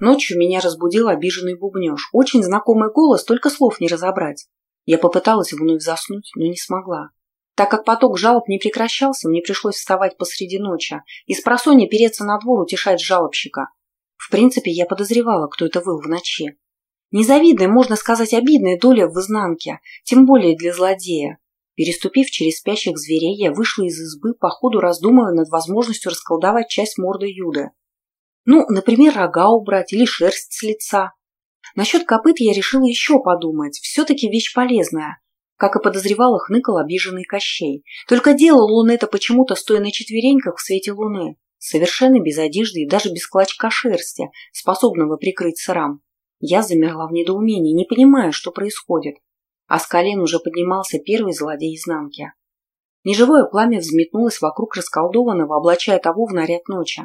Ночью меня разбудил обиженный бубнеж. Очень знакомый голос, только слов не разобрать. Я попыталась вновь заснуть, но не смогла. Так как поток жалоб не прекращался, мне пришлось вставать посреди ночи и с просонья переться на двор утешать жалобщика. В принципе, я подозревала, кто это выл в ночи. Незавидная, можно сказать, обидная доля в изнанке, тем более для злодея. Переступив через спящих зверей, я вышла из избы, по ходу раздумывая над возможностью расколдовать часть морды Юды. Ну, например, рога убрать или шерсть с лица. Насчет копыт я решила еще подумать. Все-таки вещь полезная. Как и подозревала, хныкал обиженный Кощей. Только делал он это почему-то, стоя на четвереньках в свете луны. Совершенно без одежды и даже без клочка шерсти, способного прикрыть срам. Я замерла в недоумении, не понимая, что происходит. А с колен уже поднимался первый злодей изнанки. Неживое пламя взметнулось вокруг расколдованного, облачая того в наряд ночи.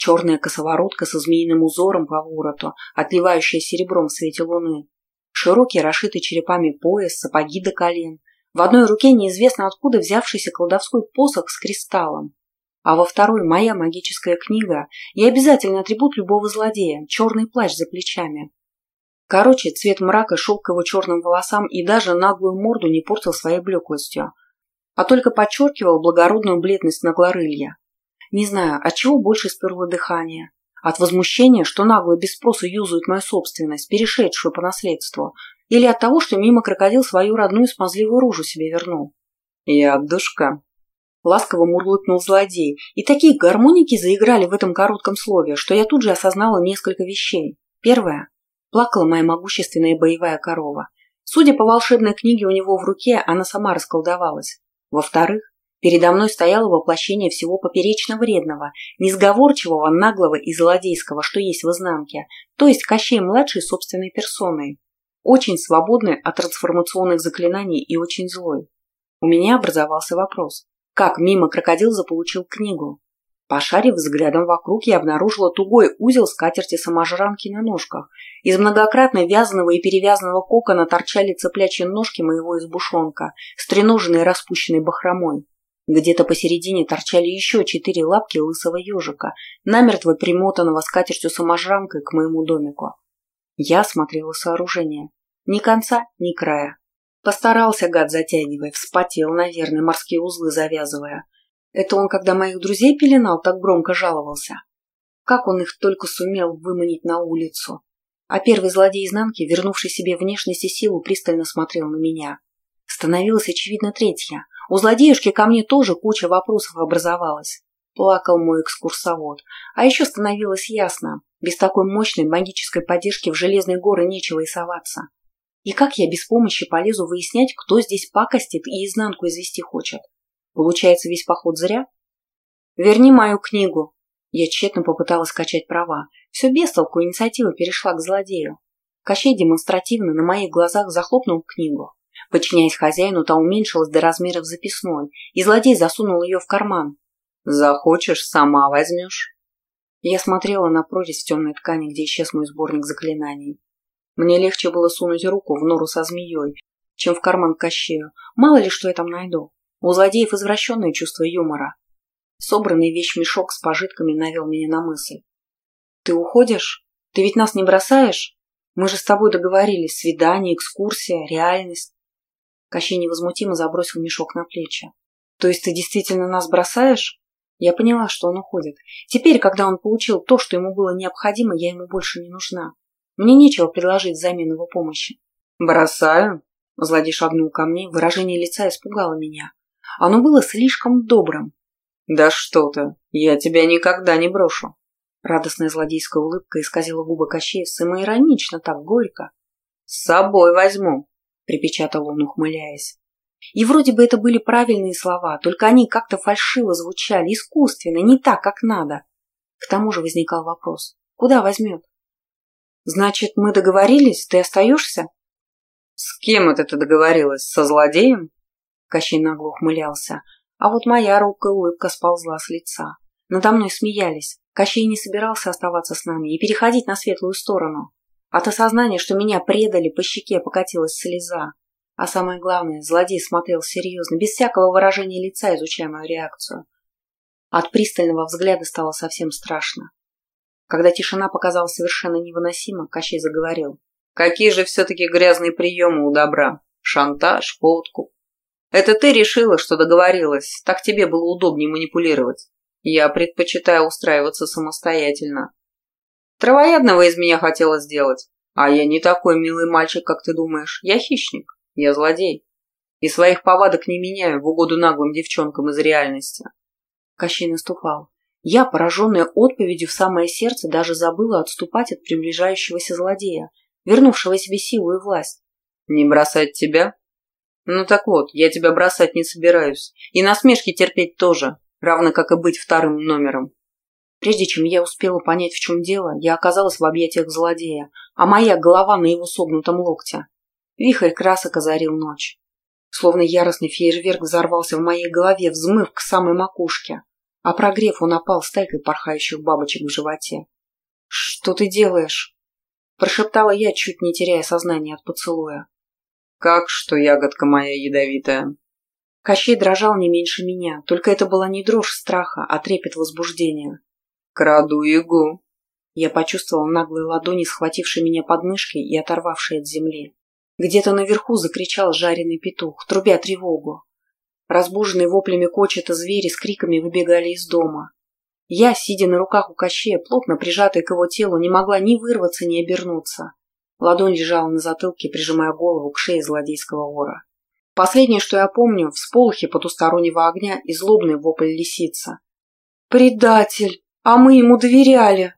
Черная косоворотка со змеиным узором по вороту, отливающая серебром в свете луны. Широкий, расшитый черепами пояс, сапоги до колен. В одной руке неизвестно откуда взявшийся колдовской посох с кристаллом. А во второй моя магическая книга и обязательный атрибут любого злодея – черный плащ за плечами. Короче, цвет мрака шел к его черным волосам и даже наглую морду не портил своей блеклостью, а только подчеркивал благородную бледность наглорылья. Не знаю, от чего больше сперло дыхание. От возмущения, что нагло без спроса юзают мою собственность, перешедшую по наследству, или от того, что мимо крокодил свою родную смазливую ружу себе вернул. «Ядушка!» Ласково мурлыкнул злодей, и такие гармоники заиграли в этом коротком слове, что я тут же осознала несколько вещей. Первое. Плакала моя могущественная боевая корова. Судя по волшебной книге у него в руке, она сама расколдовалась. Во-вторых, Передо мной стояло воплощение всего поперечно вредного, несговорчивого, наглого и злодейского, что есть в изнанке, то есть Кощей-младший собственной персоной. Очень свободный от трансформационных заклинаний и очень злой. У меня образовался вопрос. Как мимо крокодил заполучил книгу? Пошарив взглядом вокруг, я обнаружила тугой узел скатерти саможранки на ножках. Из многократно вязаного и перевязанного кокона торчали цыплячьи ножки моего избушонка, стреноженные распущенной бахромой. Где-то посередине торчали еще четыре лапки лысого ежика, намертво примотанного скатертью саможранкой к моему домику. Я смотрела сооружение. Ни конца, ни края. Постарался гад затягивая, вспотел, наверное, морские узлы завязывая. Это он, когда моих друзей пеленал, так громко жаловался. Как он их только сумел выманить на улицу. А первый злодей изнанки, вернувший себе внешность и силу, пристально смотрел на меня. Становилась очевидно третья, у злодеюшки ко мне тоже куча вопросов образовалась. Плакал мой экскурсовод. А еще становилось ясно, без такой мощной магической поддержки в Железные горы нечего и соваться. И как я без помощи полезу выяснять, кто здесь пакостит и изнанку извести хочет? Получается, весь поход зря? Верни мою книгу. Я тщетно попыталась качать права. Все без толку инициатива перешла к злодею. Кощей демонстративно на моих глазах захлопнул книгу. Подчиняясь хозяину, та уменьшилась до размеров записной, и злодей засунул ее в карман. «Захочешь, сама возьмешь». Я смотрела на прорезь в темной ткани, где исчез мой сборник заклинаний. Мне легче было сунуть руку в нору со змеей, чем в карман Кощею. Мало ли, что я там найду. У злодеев извращенное чувство юмора. Собранный вещмешок с пожитками навел меня на мысль. «Ты уходишь? Ты ведь нас не бросаешь? Мы же с тобой договорились. Свидание, экскурсия, реальность. Кощей невозмутимо забросил мешок на плечи. «То есть ты действительно нас бросаешь?» Я поняла, что он уходит. Теперь, когда он получил то, что ему было необходимо, я ему больше не нужна. Мне нечего предложить взамен его помощи. «Бросаю?» Злодей шагнул ко мне, выражение лица испугало меня. Оно было слишком добрым. «Да что ты, я тебя никогда не брошу!» Радостная злодейская улыбка исказила губы Кощея самоиронично, так горько. «С собой возьму!» Припечатал он, ухмыляясь. И вроде бы это были правильные слова, только они как-то фальшиво звучали, искусственно, не так, как надо. К тому же возникал вопрос. Куда возьмет? Значит, мы договорились? Ты остаешься? С кем это ты договорилась? Со злодеем? Кощей нагло ухмылялся. А вот моя робкая улыбка сползла с лица. Надо мной смеялись. Кощей не собирался оставаться с нами и переходить на светлую сторону. От осознания, что меня предали, по щеке покатилась слеза. А самое главное, злодей смотрел серьезно, без всякого выражения лица, изучая мою реакцию. От пристального взгляда стало совсем страшно. Когда тишина показалась совершенно невыносима, Кощей заговорил. «Какие же все-таки грязные приемы у добра? Шантаж, подкуп. Это ты решила, что договорилась, так тебе было удобнее манипулировать. Я предпочитаю устраиваться самостоятельно. Травоядного из меня хотела сделать. А я не такой милый мальчик, как ты думаешь. Я хищник. Я злодей. И своих повадок не меняю в угоду наглым девчонкам из реальности. Кощей наступал. Я, пораженная отповедью в самое сердце, даже забыла отступать от приближающегося злодея, вернувшего себе силу и власть. «Не бросать тебя?» «Ну так вот, я тебя бросать не собираюсь. И насмешки терпеть тоже, равно как и быть вторым номером». Прежде чем я успела понять, в чем дело, я оказалась в объятиях злодея, а моя голова на его согнутом локте. Вихрь красок озарил ночь. Словно яростный фейерверк взорвался в моей голове, взмыв к самой макушке а прогрев он опал стайкой порхающих бабочек в животе. «Что ты делаешь?» Прошептала я, чуть не теряя сознание от поцелуя. «Как что, ягодка моя ядовитая?» Кощей дрожал не меньше меня, только это была не дрожь страха, а трепет возбуждения. «Краду игу!» Я почувствовал наглые ладони, схватившие меня под мышки и оторвавшие от земли. Где-то наверху закричал жареный петух, трубя тревогу. Разбуженные воплями кочета звери с криками выбегали из дома. Я, сидя на руках у Кощея, плотно прижатая к его телу, не могла ни вырваться, ни обернуться. Ладонь лежала на затылке, прижимая голову к шее злодейского вора. Последнее, что я помню, всполохи потустороннего огня и злобный вопль лисица. «Предатель! А мы ему доверяли!»